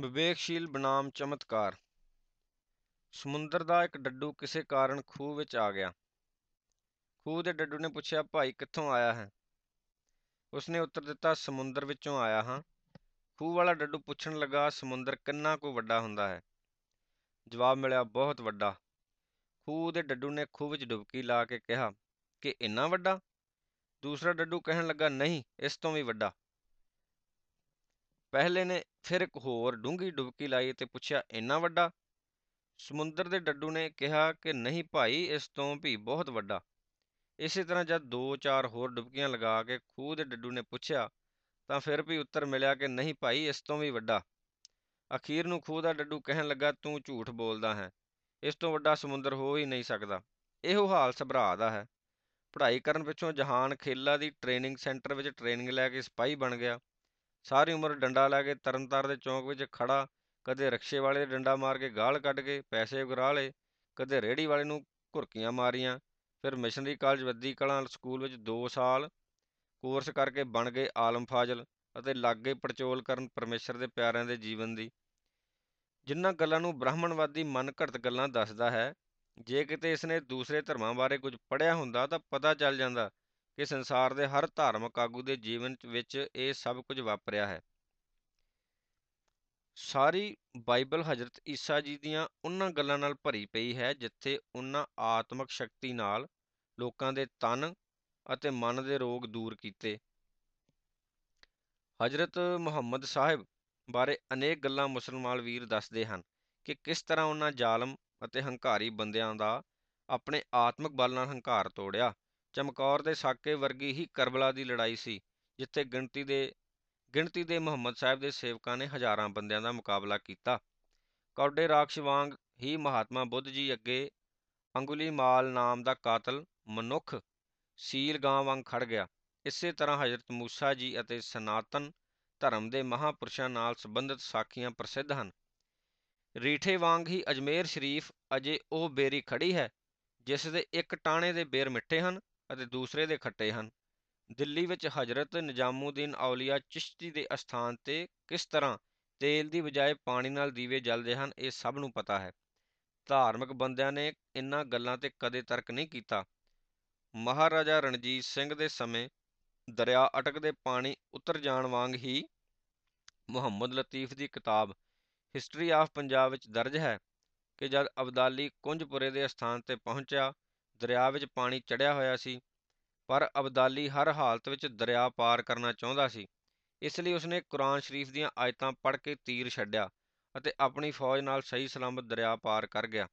ਵਿਵੇਕਸ਼ੀਲ ਬਨਾਮ ਚਮਤਕਾਰ। ਸਮੁੰਦਰ ਦਾ ਇੱਕ ਡੱਡੂ ਕਿਸੇ ਕਾਰਨ ਖੂਹ ਵਿੱਚ ਆ ਗਿਆ। ਖੂਹ ਦੇ ਡੱਡੂ ਨੇ ਪੁੱਛਿਆ, ਭਾਈ, ਕਿੱਥੋਂ ਆਇਆ ਹੈ? ਉਸਨੇ ਉੱਤਰ ਦਿੱਤਾ, ਸਮੁੰਦਰ ਵਿੱਚੋਂ ਆਇਆ ਹਾਂ। ਖੂਹ ਵਾਲਾ ਡੱਡੂ ਪੁੱਛਣ ਲੱਗਾ, ਸਮੁੰਦਰ ਕਿੰਨਾ ਕੁ ਵੱਡਾ ਹੁੰਦਾ ਹੈ? ਜਵਾਬ ਮਿਲਿਆ, ਬਹੁਤ ਵੱਡਾ। ਖੂਹ ਦੇ ਡੱਡੂ ਨੇ ਖੂਹ ਵਿੱਚ ਡੁਬਕੀ ਲਾ ਕੇ ਕਿਹਾ, ਕਿ ਇੰਨਾ ਵੱਡਾ? ਦੂਸਰਾ ਡੱਡੂ ਕਹਿਣ ਲੱਗਾ, ਨਹੀਂ, ਇਸ ਤੋਂ ਵੀ ਵੱਡਾ। ਪਹਿਲੇ ਨੇ ਫਿਰ ਇੱਕ ਹੋਰ ਡੂੰਘੀ ਡੁਬਕੀ ਲਾਈ ਤੇ ਪੁੱਛਿਆ, ਇੰਨਾ ਵੱਡਾ? ਸਮੁੰਦਰ ਦੇ ਡੱਡੂ ਨੇ ਕਿਹਾ ਕਿ, ਨਹੀਂ ਭਾਈ, ਇਸ ਤੋਂ ਵੀ ਬਹੁਤ ਵੱਡਾ। ਇਸੇ ਤਰ੍ਹਾਂ ਜਦ ਦੋ ਚਾਰ ਹੋਰ ਡੁਬਕੀਆਂ ਲਗਾ ਕੇ ਖੂਹ ਦੇ ਡੱਡੂ ਨੇ ਪੁੱਛਿਆ, ਤਾਂ ਫਿਰ ਵੀ ਉੱਤਰ ਮਿਲਿਆ ਕਿ, ਨਹੀਂ ਭਾਈ, ਇਸ ਤੋਂ ਵੀ ਵੱਡਾ। ਅਖੀਰ ਨੂੰ ਖੂਹ ਦਾ ਡੱਡੂ ਕਹਿਣ ਲੱਗਾ, ਤੂੰ ਝੂਠ ਬੋਲਦਾ ਹੈ। ਇਸ ਤੋਂ ਵੱਡਾ ਸਮੁੰਦਰ ਹੋ ਹੀ ਨਹੀਂ ਸਕਦਾ। ਇਹੋ ਹਾਲ ਸਭਰਾ ਦਾ ਹੈ। ਪੜ੍ਹਾਈ ਕਰਨ ਪਿੱਛੋਂ ਜਹਾਨ ਖੇਲਾ ਦੀ ਟ੍ਰੇਨਿੰਗ ਸੈਂਟਰ ਵਿੱਚ ਟ੍ਰੇਨਿੰਗ ਲੈ ਕੇ ਸਿਪਾਹੀ ਬਣ ਗਿਆ। ਸਾਰੀ ਉਮਰ ਡੰਡਾ ਲੈ ਕੇ ਤਰਨਤਾਰ ਦੇ ਚੌਂਕ ਵਿੱਚ ਖੜਾ ਕਦੇ ਰਕਸ਼ੇ ਵਾਲੇ ਦੇ ਡੰਡਾ ਮਾਰ ਕੇ ਗਾਲ ਕੱਢ ਕੇ ਪੈਸੇ ਉਗਰਾ ਲਏ, ਕਦੇ ਰੇੜੀ ਵਾਲੇ ਨੂੰ ਘੁਰਕੀਆਂ ਮਾਰੀਆਂ, ਫਿਰ missionary college Waddi Kalan school ਵਿੱਚ 2 ਸਾਲ ਕੋਰਸ ਕਰਕੇ ਬਣ ਗਏ ਆਲਮ ਫਾਜ਼ਲ ਅਤੇ ਲੱਗ ਗਏ ਪੜਚੋਲ ਕਰਨ ਪਰਮੇਸ਼ਰ ਦੇ ਪਿਆਰਿਆਂ ਦੇ ਜੀਵਨ ਦੀ। ਜਿਨ੍ਹਾਂ ਗੱਲਾਂ ਨੂੰ ਬ੍ਰਾਹਮਣਵਾਦੀ ਮਨ ਘੜਤ ਗੱਲਾਂ ਦੱਸਦਾ ਹੈ, ਜੇ ਕਿਤੇ ਇਸਨੇ ਦੂਸਰੇ ਧਰਮਾਂ ਬਾਰੇ ਕੁਝ ਪੜ੍ਹਿਆ ਹੁੰਦਾ ਤਾਂ ਪਤਾ ਚੱਲ ਜਾਂਦਾ ਕਿ ਸੰਸਾਰ ਦੇ ਹਰ ਧਾਰਮਿਕ ਆਗੂ ਦੇ ਜੀਵਨ ਵਿੱਚ ਇਹ ਸਭ ਕੁਝ ਵਾਪਰਿਆ ਹੈ। ਸਾਰੀ ਬਾਈਬਲ ਹਜ਼ਰਤ ਈਸਾ ਜੀ ਦੀਆਂ ਉਹਨਾਂ ਗੱਲਾਂ ਨਾਲ ਭਰੀ ਪਈ ਹੈ, ਜਿੱਥੇ ਉਹਨਾਂ ਆਤਮਿਕ ਸ਼ਕਤੀ ਨਾਲ ਲੋਕਾਂ ਦੇ ਤਨ ਅਤੇ ਮਨ ਦੇ ਰੋਗ ਦੂਰ ਕੀਤੇ। ਹਜ਼ਰਤ ਮੁਹੰਮਦ ਸਾਹਿਬ ਬਾਰੇ ਅਨੇਕ ਗੱਲਾਂ ਮੁਸਲਮਾਨ ਵੀਰ ਦੱਸਦੇ ਹਨ ਕਿ ਕਿਸ ਤਰ੍ਹਾਂ ਉਹਨਾਂ ਜ਼ਾਲਮ ਅਤੇ ਹੰਕਾਰੀ ਬੰਦਿਆਂ ਦਾ ਆਪਣੇ ਆਤਮਿਕ ਬਲ ਨਾਲ ਹੰਕਾਰ ਤੋੜਿਆ। ਚਮਕੌਰ ਦੇ ਸਾਕੇ ਵਰਗੀ ਹੀ ਕਰਬਲਾ ਦੀ ਲੜਾਈ ਸੀ, ਜਿੱਥੇ ਗਿਣਤੀ ਦੇ ਗਿਣਤੀ ਦੇ ਮੁਹੰਮਦ ਸਾਹਿਬ ਦੇ ਸੇਵਕਾਂ ਨੇ ਹਜ਼ਾਰਾਂ ਬੰਦਿਆਂ ਦਾ ਮੁਕਾਬਲਾ ਕੀਤਾ। ਕੌਡੇ ਰਾਖਸ਼ ਵਾਂਗ ਹੀ ਮਹਾਤਮਾ ਬੁੱਧ ਜੀ ਅੱਗੇ ਅੰਗੁਲੀ ਮਾਲ ਨਾਮ ਦਾ ਕਾਤਲ ਮਨੁੱਖ ਸੀਲ ਗਾਂ ਵਾਂਗ ਖੜ ਗਿਆ। ਇਸੇ ਤਰ੍ਹਾਂ ਹਜ਼ਰਤ ਮੂਸਾ ਜੀ ਅਤੇ ਸਨਾਤਨ ਧਰਮ ਦੇ ਮਹਾਪੁਰਸ਼ਾਂ ਨਾਲ ਸੰਬੰਧਿਤ ਸਾਖੀਆਂ ਪ੍ਰਸਿੱਧ ਹਨ। ਰੀਠੇ ਵਾਂਗ ਹੀ ਅਜਮੇਰ ਸ਼ਰੀਫ ਅਜੇ ਉਹ ਬੇਰੀ ਖੜੀ ਹੈ, ਜਿਸ ਦੇ ਇੱਕ ਟਾਣੇ ਦੇ ਬੇਰ ਮਿੱਠੇ ਹਨ ਅਤੇ ਦੂਸਰੇ ਦੇ ਖੱਟੇ ਹਨ। ਦਿੱਲੀ ਵਿੱਚ ਹਜ਼ਰਤ ਨਿਜ਼ਾਮੂਦੀਨ ਔਲੀਆ ਚਿਸ਼ਤੀ ਦੇ ਅਸਥਾਨ ਤੇ ਕਿਸ ਤਰ੍ਹਾਂ ਤੇਲ ਦੀ ਬਜਾਏ ਪਾਣੀ ਨਾਲ ਦੀਵੇ ਜਲਦੇ ਹਨ, ਇਹ ਸਭ ਨੂੰ ਪਤਾ ਹੈ। ਧਾਰਮਿਕ ਬੰਦਿਆਂ ਨੇ ਇਨ੍ਹਾਂ ਗੱਲਾਂ ਤੇ ਕਦੇ ਤਰਕ ਨਹੀਂ ਕੀਤਾ। ਮਹਾਰਾਜਾ ਰਣਜੀਤ ਸਿੰਘ ਦੇ ਸਮੇਂ ਦਰਿਆ ਅਟਕਦੇ ਪਾਣੀ ਉਤਰ ਜਾਣ ਵਾਂਗ ਹੀ ਮੁਹੰਮਦ ਲਤੀਫ ਦੀ ਕਿਤਾਬ ਹਿਸਟਰੀ ਆਫ ਪੰਜਾਬ ਵਿੱਚ ਦਰਜ ਹੈ ਕਿ ਜਦ ਅਬਦਾਲੀ ਕੁੰਜਪੁਰੇ ਦੇ ਸਥਾਨ ਤੇ ਪਹੁੰਚਿਆ ਦਰਿਆ ਵਿੱਚ ਪਾਣੀ ਚੜਿਆ ਹੋਇਆ ਸੀ, ਪਰ ਅਬਦਾਲੀ ਹਰ ਹਾਲਤ ਵਿੱਚ ਦਰਿਆ ਪਾਰ ਕਰਨਾ ਚਾਹੁੰਦਾ ਸੀ। ਇਸ ਲਈ ਉਸਨੇ ਕੁਰਾਨ ਸ਼ਰੀਫ ਦੀਆਂ ਆਇਤਾਂ ਪੜ੍ਹ ਕੇ ਤੀਰ ਛੱਡਿਆ ਅਤੇ ਆਪਣੀ ਫੌਜ ਨਾਲ ਸਹੀ ਸਲਾਮਤ ਦਰਿਆ ਪਾਰ ਕਰ ਗਿਆ।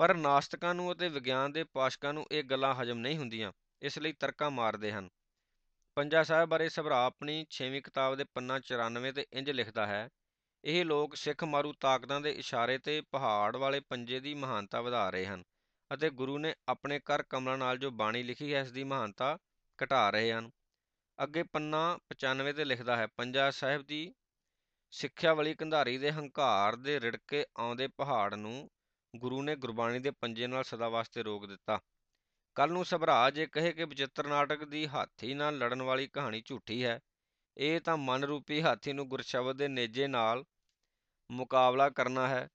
ਪਰ ਨਾਸਤਕਾਂ ਨੂੰ ਅਤੇ ਵਿਗਿਆਨ ਦੇ ਪਾਸ਼ਕਾਂ ਨੂੰ ਇਹ ਗੱਲਾਂ ਹਜਮ ਨਹੀਂ ਹੁੰਦੀਆਂ, ਇਸ ਲਈ ਤਰਕਾਂ ਮਾਰਦੇ ਹਨ। ਪੰਜਾ ਸਾਹਿਬ ਬਾਰੇ ਸਭਰਾ ਆਪਣੀ 6ਵੀਂ ਕਿਤਾਬ ਦੇ ਪੰਨਾ 94 ਤੇ ਇੰਜ ਲਿਖਦਾ ਹੈ, ਇਹ ਲੋਕ ਸਿੱਖ ਮਾਰੂ ਤਾਕਤਾਂ ਦੇ ਇਸ਼ਾਰੇ ਤੇ ਪਹਾੜ ਵਾਲੇ ਪੰਜੇ ਦੀ ਮਹਾਨਤਾ ਵਧਾ ਰਹੇ ਹਨ। ਅਤੇ ਗੁਰੂ ਨੇ ਆਪਣੇ ਕਰ ਕਮਲਾਂ ਨਾਲ ਜੋ ਬਾਣੀ ਲਿਖੀ ਹੈ ਇਸ ਦੀ ਮਹਾਨਤਾ ਘਟਾ ਰਹੇ ਹਨ। ਅੱਗੇ ਪੰਨਾ 95 ਤੇ ਲਿਖਦਾ ਹੈ, ਪੰਜਾ ਸਾਹਿਬ ਦੀ ਸਿੱਖਿਆ ਵਾਲੀ ਕੰਧਾਰੀ ਦੇ ਹੰਕਾਰ ਦੇ ਰਿੜਕੇ ਆਉਂਦੇ ਪਹਾੜ ਨੂੰ ਗੁਰੂ ਨੇ ਗੁਰਬਾਣੀ ਦੇ ਪੰਜੇ ਨਾਲ ਸਦਾ ਵਾਸਤੇ ਰੋਕ ਦਿੱਤਾ। ਕੱਲ ਨੂੰ ਸਭਰਾ ਜੇ ਕਹੇ ਕਿ ਬਚਿੱਤਰ ਨਾਟਕ ਦੀ ਹਾਥੀ ਨਾਲ ਲੜਨ ਵਾਲੀ ਕਹਾਣੀ ਝੂਠੀ ਹੈ, ਇਹ ਤਾਂ ਮਨ ਰੂਪੀ ਹਾਥੀ ਨੂੰ ਗੁਰਸ਼ਬਦ ਦੇ ਨੇਜੇ ਨਾਲ ਮੁਕਾਬਲਾ ਕਰਨਾ ਹੈ।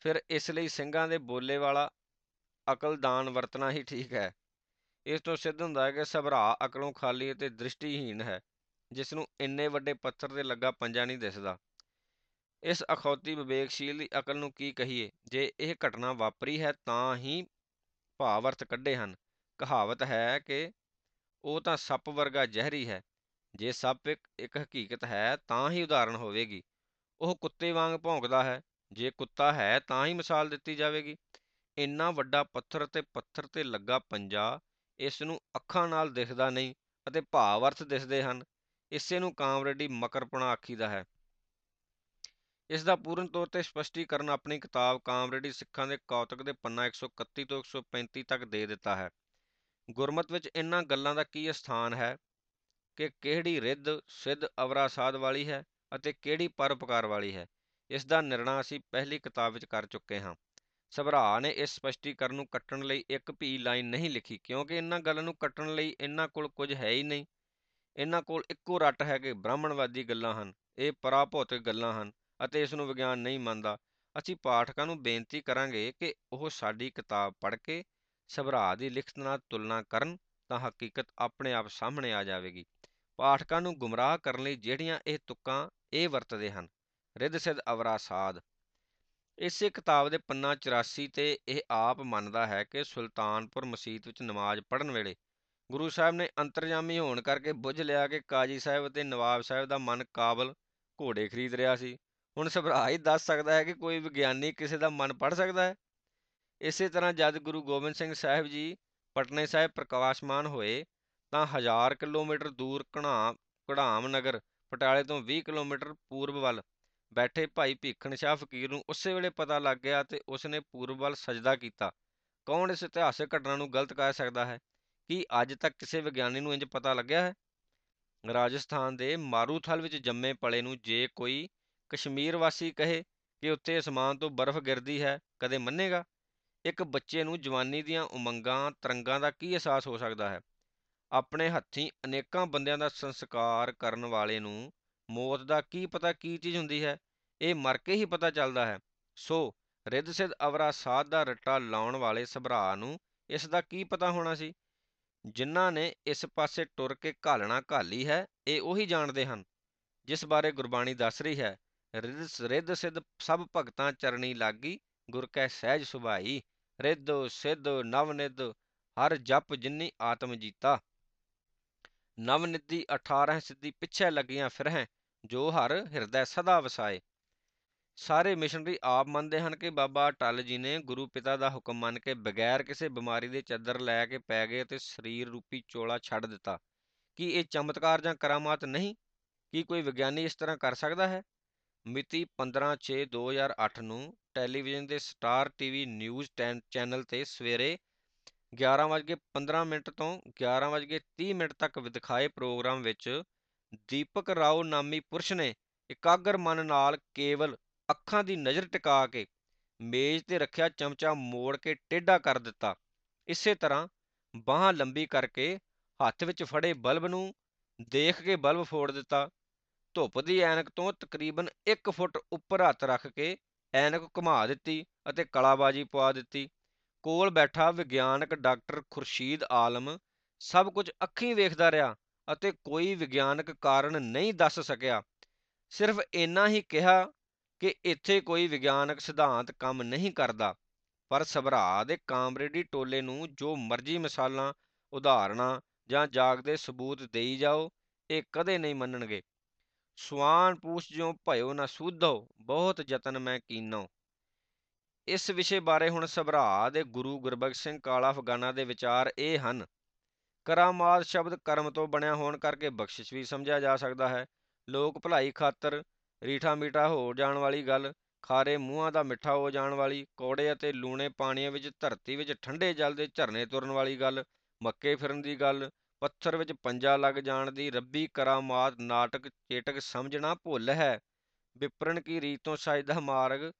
ਫਿਰ ਇਸ ਲਈ ਸਿੰਘਾਂ ਦੇ ਬੋਲੇ ਵਾਲਾ ਅਕਲਦਾਨ ਵਰਤਣਾ ਹੀ ਠੀਕ ਹੈ। ਇਸ ਤੋਂ ਸਿੱਧ ਹੁੰਦਾ ਹੈ ਕਿ ਸਭਰਾ ਅਕਲੋਂ ਖਾਲੀ ਅਤੇ ਦ੍ਰਿਸ਼ਟੀਹੀਨ ਹੈ ਜਿਸ ਨੂੰ ਇੰਨੇ ਵੱਡੇ ਪੱਥਰ ਤੇ ਲੱਗਾ ਪੰਜਾ ਨਹੀਂ ਦਿਸਦਾ। ਇਸ ਅਖੌਤੀ ਵਿਵੇਕਸ਼ੀਲ ਦੀ ਅਕਲ ਨੂੰ ਕੀ ਕਹੀਏ? ਜੇ ਇਹ ਘਟਨਾ ਵਾਪਰੀ ਹੈ ਤਾਂ ਹੀ ਭਾਵ ਅਰਥ ਕੱਢੇ ਹਨ। ਕਹਾਵਤ ਹੈ ਕਿ ਉਹ ਤਾਂ ਸੱਪ ਵਰਗਾ ਜ਼ਹਿਰੀ ਹੈ। ਜੇ ਸੱਪ ਇੱਕ, ਇੱਕ ਹਕੀਕਤ ਹੈ ਤਾਂ ਹੀ ਉਦਾਹਰਣ ਹੋਵੇਗੀ। ਉਹ ਕੁੱਤੇ ਵਾਂਗ ਭੌਂਕਦਾ ਹੈ। ਜੇ ਕੁੱਤਾ ਹੈ ਤਾਂ ਹੀ ਮਿਸਾਲ ਦਿੱਤੀ ਜਾਵੇਗੀ। ਇੰਨਾ ਵੱਡਾ ਪੱਥਰ ਤੇ ਪੱਥਰ ਤੇ ਲੱਗਾ ਪੰਜਾ, ਇਸ ਨੂੰ ਅੱਖਾਂ ਨਾਲ ਦਿਖਦਾ ਨਹੀਂ ਅਤੇ ਭਾਵ ਅਰਥ ਦਿਸਦੇ ਹਨ। ਇਸੇ ਨੂੰ ਕਾਮਰੇਡੀ ਮਕਰਪਣਾ ਆਖੀਦਾ ਹੈ। ਇਸ ਦਾ ਪੂਰਨ ਤੌਰ ਤੇ ਸਪਸ਼ਟੀਕਰਨ ਆਪਣੀ ਕਿਤਾਬ ਕਾਮਰੇਡੀ ਸਿੱਖਾਂ ਦੇ ਕੌਤਕ ਦੇ ਪੰਨਾ 131 ਤੋਂ 135 ਤੱਕ ਦੇ ਦਿੱਤਾ ਹੈ। ਗੁਰਮਤ ਵਿੱਚ ਇਹਨਾਂ ਗੱਲਾਂ ਦਾ ਕੀ ਸਥਾਨ ਹੈ? ਕਿ ਕਿਹੜੀ ਰਿੱਧ ਸਿੱਧ ਅਵਰਾ ਸਾਧ ਵਾਲੀ ਹੈ ਅਤੇ ਕਿਹੜੀ ਪਰਉਪਕਾਰ ਵਾਲੀ ਹੈ? ਇਸ ਦਾ ਨਿਰਣਾ ਅਸੀਂ ਪਹਿਲੀ ਕਿਤਾਬ ਵਿੱਚ ਕਰ ਚੁੱਕੇ ਹਾਂ। ਸਭਰਾ ਨੇ ਇਸ ਸਪਸ਼ਟੀਕਰਨ ਨੂੰ ਕੱਟਣ ਲਈ ਇੱਕ ਵੀ ਲਾਈਨ ਨਹੀਂ ਲਿਖੀ, ਕਿਉਂਕਿ ਇਹਨਾਂ ਗੱਲਾਂ ਨੂੰ ਕੱਟਣ ਲਈ ਇਹਨਾਂ ਕੋਲ ਕੁਝ ਹੈ ਹੀ ਨਹੀਂ। ਇਹਨਾਂ ਕੋਲ ਇੱਕੋ ਰੱਟ ਹੈ ਕਿ ਬ੍ਰਾਹਮਣਵਾਦੀ ਗੱਲਾਂ ਹਨ, ਇਹ ਪਰਾਭੌਤਿਕ ਗੱਲਾਂ ਹਨ ਅਤੇ ਇਸ ਨੂੰ ਵਿਗਿਆਨ ਨਹੀਂ ਮੰਨਦਾ। ਅਸੀਂ ਪਾਠਕਾਂ ਨੂੰ ਬੇਨਤੀ ਕਰਾਂਗੇ ਕਿ ਉਹ ਸਾਡੀ ਕਿਤਾਬ ਪੜ੍ਹ ਕੇ ਸਭਰਾ ਦੀ ਲਿਖਤ ਨਾਲ ਤੁਲਨਾ ਕਰਨ ਤਾਂ ਹਕੀਕਤ ਆਪਣੇ ਆਪ ਸਾਹਮਣੇ ਆ ਜਾਵੇਗੀ। ਪਾਠਕਾਂ ਨੂੰ ਗੁੰਮਰਾਹ ਕਰਨ ਲਈ ਜਿਹੜੀਆਂ ਇਹ ਤੁਕਾਂ ਇਹ ਵਰਤਦੇ ਹਨ, ਰਿੱਧ ਸਿੱਧ ਅਵਰਾ ਸਾਧ। ਇਸੇ ਕਿਤਾਬ ਦੇ ਪੰਨਾ 84 ਤੇ ਇਹ ਆਪ ਮੰਨਦਾ ਹੈ ਕਿ ਸੁਲਤਾਨਪੁਰ ਮਸਜਿਦ ਵਿੱਚ ਨਮਾਜ਼ ਪੜ੍ਹਨ ਵੇਲੇ ਗੁਰੂ ਸਾਹਿਬ ਨੇ ਅੰਤਰਜਾਮੀ ਹੋਣ ਕਰਕੇ ਬੁੱਝ ਲਿਆ ਕਿ ਕਾਜੀ ਸਾਹਿਬ ਅਤੇ ਨਵਾਬ ਸਾਹਿਬ ਦਾ ਮਨ ਕਾਬਲ ਘੋੜੇ ਖਰੀਦ ਰਿਹਾ ਸੀ। ਹੁਣ ਸਭਰਾ ਹੀ ਦੱਸ ਸਕਦਾ ਹੈ ਕਿ ਕੋਈ ਵਿਗਿਆਨੀ ਕਿਸੇ ਦਾ ਮਨ ਪੜ੍ਹ ਸਕਦਾ ਹੈ? ਇਸੇ ਤਰ੍ਹਾਂ ਜਦ ਗੁਰੂ ਗੋਬਿੰਦ ਸਿੰਘ ਸਾਹਿਬ ਜੀ ਪਟਨੇ ਸਾਹਿਬ ਪ੍ਰਕਾਸ਼ਮਾਨ ਹੋਏ ਤਾਂ ਹਜ਼ਾਰ ਕਿਲੋਮੀਟਰ ਦੂਰ ਘਣਾ ਘੜਾਮ ਨਗਰ, ਪਟਿਆਲੇ ਤੋਂ 20 ਕਿਲੋਮੀਟਰ ਪੂਰਬ ਵੱਲ ਬੈਠੇ ਭਾਈ ਭੀਖਣ ਸ਼ਾਹ ਫਕੀਰ ਨੂੰ ਉਸੇ ਵੇਲੇ ਪਤਾ ਲੱਗ ਗਿਆ ਤੇ ਉਸਨੇ ਪੂਰਬ ਵੱਲ ਸਜਦਾ ਕੀਤਾ। ਕੌਣ ਇਸ ਇਤਿਹਾਸਕ ਘਟਨਾ ਨੂੰ ਗਲਤ ਕਹਿ ਸਕਦਾ ਹੈ? ਕੀ ਅੱਜ ਤੱਕ ਕਿਸੇ ਵਿਗਿਆਨੀ ਨੂੰ ਇੰਜ ਪਤਾ ਲੱਗਿਆ ਹੈ? ਰਾਜਸਥਾਨ ਦੇ ਮਾਰੂਥਲ ਵਿੱਚ ਜੰਮੇ ਪਲੇ ਨੂੰ ਜੇ ਕੋਈ ਕਸ਼ਮੀਰ ਵਾਸੀ ਕਹੇ ਕਿ ਉੱਤੇ ਅਸਮਾਨ ਤੋਂ ਬਰਫ਼ ਗਿਰਦੀ ਹੈ, ਕਦੇ ਮੰਨੇਗਾ? ਇੱਕ ਬੱਚੇ ਨੂੰ ਜਵਾਨੀ ਦੀਆਂ ਉਮੰਗਾਂ, ਤਰੰਗਾਂ ਦਾ ਕੀ ਅਹਿਸਾਸ ਹੋ ਸਕਦਾ ਹੈ? ਆਪਣੇ ਹੱਥੀਂ ਅਨੇਕਾਂ ਬੰਦਿਆਂ ਦਾ ਸੰਸਕਾਰ ਕਰਨ ਵਾਲੇ ਨੂੰ ਮੌਤ ਦਾ ਕੀ ਪਤਾ ਕੀ ਚੀਜ਼ ਹੁੰਦੀ ਹੈ, ਇਹ ਮਰ ਕੇ ਹੀ ਪਤਾ ਚੱਲਦਾ ਹੈ। ਸੋ ਰਿੱਧ ਸਿੱਧ ਅਵਰਾ ਸਾਧ ਦਾ ਰੱਟਾ ਲਾਉਣ ਵਾਲੇ ਸਭਰਾ ਨੂੰ ਇਸ ਦਾ ਕੀ ਪਤਾ ਹੋਣਾ ਸੀ? ਜਿਨ੍ਹਾਂ ਨੇ ਇਸ ਪਾਸੇ ਟੁਰ ਕੇ ਘਾਲਣਾ ਘਾਲੀ ਹੈ, ਇਹ ਉਹੀ ਜਾਣਦੇ ਹਨ। ਜਿਸ ਬਾਰੇ ਗੁਰਬਾਣੀ ਦੱਸ ਰਹੀ ਹੈ, ਰਿੱਧ ਸਿੱਧ ਸਭ ਭਗਤਾਂ ਚਰਣੀ ਲਾਗੀ, ਗੁਰ ਕੈ ਸਹਿਜ ਸੁਭਾਈ, ਰਿੱਧ ਸਿੱਧ ਨਵ ਨਿਧ, ਹਰ ਜਪ ਜਿਨੀ ਆਤਮ ਜੀਤਾ। ਨਵ ਨਿਧੀ 18 ਸਿੱਧੀ ਪਿੱਛੇ ਲੱਗੀਆਂ ਫਿਰਹਿ ਜੋ ਹਰ ਹਿਰਦੈ ਸਦਾ ਵਸਾਏ। ਸਾਰੇ ਮਿਸ਼ਨਰੀ ਆਪ ਮੰਨਦੇ ਹਨ ਕਿ ਬਾਬਾ ਅਟਲ ਜੀ ਨੇ ਗੁਰੂ ਪਿਤਾ ਦਾ ਹੁਕਮ ਮੰਨ ਕੇ ਬਗੈਰ ਕਿਸੇ ਬਿਮਾਰੀ ਦੇ ਚੱਦਰ ਲੈ ਕੇ ਪੈ ਗਏ ਤੇ ਸਰੀਰ ਰੂਪੀ ਚੋਲਾ ਛੱਡ ਦਿੱਤਾ। ਕੀ ਇਹ ਚਮਤਕਾਰ ਜਾਂ ਕਰਾਮਾਤ ਨਹੀਂ? ਕੀ ਕੋਈ ਵਿਗਿਆਨੀ ਇਸ ਤਰ੍ਹਾਂ ਕਰ ਸਕਦਾ ਹੈ? ਮਿਤੀ 15/6/2008 ਨੂੰ ਟੈਲੀਵਿਜ਼ਨ ਦੇ ਸਟਾਰ ਟੀਵੀ ਨਿਊਜ਼ ਚੈਨਲ ਤੇ ਸਵੇਰੇ 11:15 ਮਿੰਟ ਤੋਂ 11:30 ਮਿੰਟ ਤੱਕ ਵਿਦਖਾਏ ਪ੍ਰੋਗਰਾਮ ਵਿੱਚ ਦੀਪਕ ਰਾਓ ਨਾਮੀ ਪੁਰਸ਼ ਨੇ ਇਕਾਗਰ ਮਨ ਨਾਲ ਕੇਵਲ ਅੱਖਾਂ ਦੀ ਨਜ਼ਰ ਟਿਕਾ ਕੇ ਮੇਜ਼ ਤੇ ਰੱਖਿਆ ਚਮਚਾ ਮੋੜ ਕੇ ਟੇਢਾ ਕਰ ਦਿੱਤਾ। ਇਸੇ ਤਰ੍ਹਾਂ ਬਾਹਾਂ ਲੰਬੀ ਕਰਕੇ ਹੱਥ ਵਿੱਚ ਫੜੇ ਬਲਬ ਨੂੰ ਦੇਖ ਕੇ ਬਲਬ ਫੋੜ ਦਿੱਤਾ। ਧੁੱਪ ਦੀ ਐਨਕ ਤੋਂ ਤਕਰੀਬਨ 1 ਫੁੱਟ ਉੱਪਰ ਹੱਥ ਰੱਖ ਕੇ ਐਨਕ ਘੁਮਾ ਦਿੱਤੀ ਅਤੇ ਕਲਾਬਾਜੀ ਪਵਾ ਦਿੱਤੀ। ਕੋਲ ਬੈਠਾ ਵਿਗਿਆਨਕ ਡਾਕਟਰ ਖੁਰਸ਼ੀਦ ਆਲਮ ਸਭ ਕੁਝ ਅੱਖੀਂ ਵੇਖਦਾ ਰਿਹਾ। ਅਤੇ ਕੋਈ ਵਿਗਿਆਨਕ ਕਾਰਨ ਨਹੀਂ ਦੱਸ ਸਕਿਆ। ਸਿਰਫ ਇੰਨਾ ਹੀ ਕਿਹਾ ਕਿ ਇੱਥੇ ਕੋਈ ਵਿਗਿਆਨਕ ਸਿਧਾਂਤ ਕੰਮ ਨਹੀਂ ਕਰਦਾ, ਪਰ ਸਭਰਾ ਦੇ ਕਾਮਰੇਡੀ ਟੋਲੇ ਨੂੰ ਜੋ ਮਰਜ਼ੀ ਮਿਸਾਲਾਂ, ਉਦਾਹਰਣਾਂ ਜਾਂ ਜਾਗਦੇ ਸਬੂਤ ਦੇਈ ਜਾਓ, ਇਹ ਕਦੇ ਨਹੀਂ ਮੰਨਣਗੇ। ਸਵਾਨ ਪੂਛ ਜਿਉ ਭਇਓ ਨਾ ਸੂਧੋ, ਬਹੁਤ ਯਤਨ ਮੈਂ ਕੀਨੋ। ਇਸ ਵਿਸ਼ੇ ਬਾਰੇ ਹੁਣ ਸਭਰਾ ਦੇ ਗੁਰੂ ਗੁਰਬਖਸ਼ ਸਿੰਘ ਕਾਲਾ ਅਫਗਾਨਾ ਦੇ ਵਿਚਾਰ ਇਹ ਹਨ। ਕਰਾਮਾਤ ਸ਼ਬਦ ਕਰਮ ਤੋਂ ਬਣਿਆ ਹੋਣ ਕਰਕੇ ਬਖਸ਼ਿਸ਼ ਵੀ ਸਮਝਿਆ ਜਾ ਸਕਦਾ ਹੈ। ਲੋਕ ਭਲਾਈ ਖਾਤਰ ਰੀਠਾ ਮੀਠਾ ਹੋ ਜਾਣ ਵਾਲੀ ਗੱਲ, ਖਾਰੇ ਮੂੰਹਾਂ ਦਾ ਮਿੱਠਾ ਹੋ ਜਾਣ ਵਾਲੀ, ਕੌੜੇ ਅਤੇ ਲੂਣੇ ਪਾਣੀਆਂ ਵਿੱਚ ਧਰਤੀ ਵਿੱਚ ਠੰਡੇ ਜਲ ਦੇ ਝਰਨੇ ਤੁਰਨ ਵਾਲੀ ਗੱਲ, ਮੱਕੇ ਫਿਰਨ ਦੀ ਗੱਲ, ਪੱਥਰ ਵਿੱਚ ਪੰਜਾ ਲੱਗ ਜਾਣ ਦੀ ਰੱਬੀ ਕਰਾਮਾਤ ਨਾਟਕ ਚੇਟਕ ਸਮਝਣਾ ਭੁੱਲ ਹੈ। ਵਿਪਰਨ ਕੀ ਰੀਤ ਤੋਂ ਸਾਜਦਾ ਮਾਰਗ,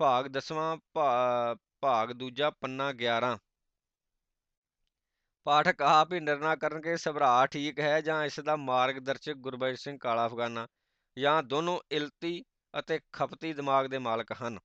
ਭਾਗ ਦਸਵਾਂ ਭਾਗ ਦੂਜਾ ਪੰਨਾ 11 ਪਾਠਕ ਆਪ ਹੀ ਨਿਰਣਾ ਕਰਨ ਕਿ ਸਭਰਾ ਠੀਕ ਹੈ ਜਾਂ ਇਸ ਦਾ ਮਾਰਗਦਰਸ਼ਕ ਗੁਰਬਖਸ਼ ਸਿੰਘ ਕਾਲਾ ਅਫਗਾਨਾ ਜਾਂ ਦੋਨੋਂ ਇਲਤੀ ਅਤੇ ਖਪਤੀ ਦਿਮਾਗ ਦੇ ਮਾਲਕ ਹਨ।